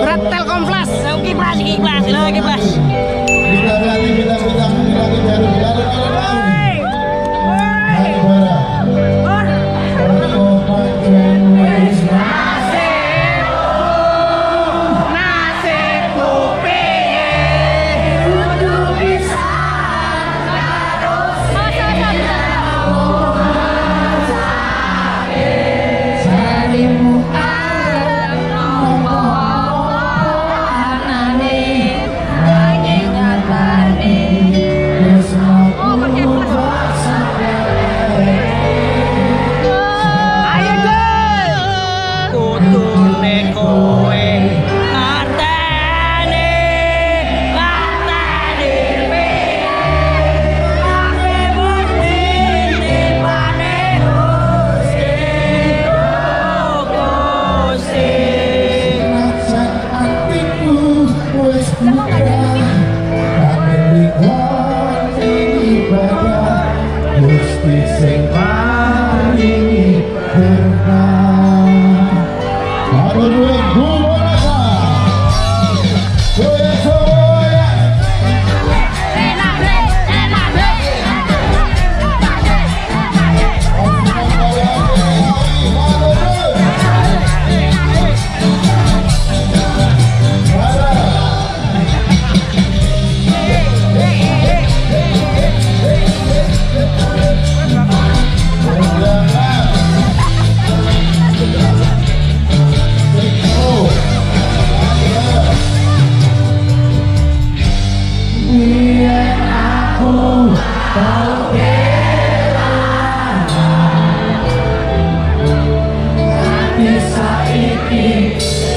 Berat Telkom Flash,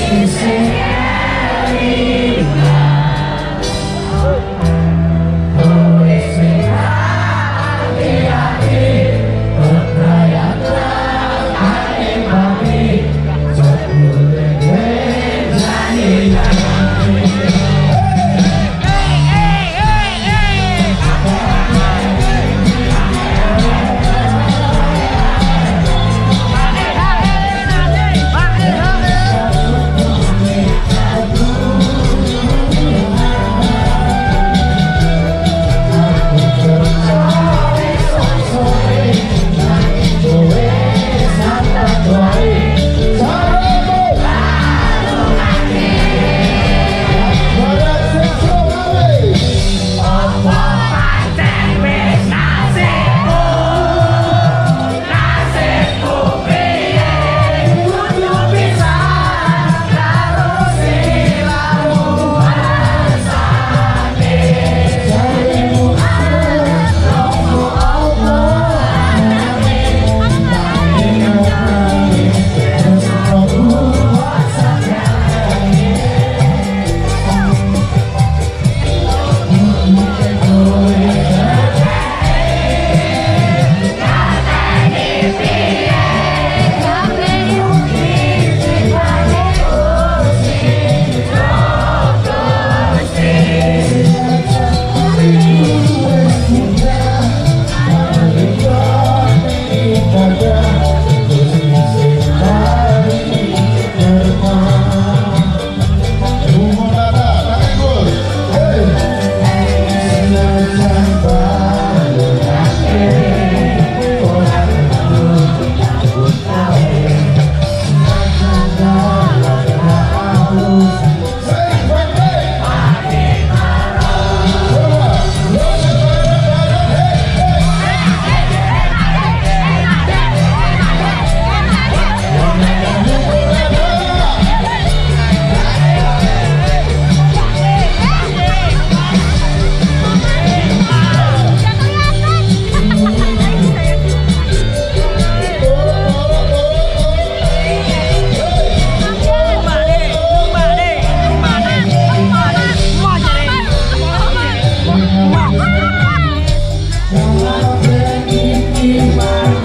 you say Thank you.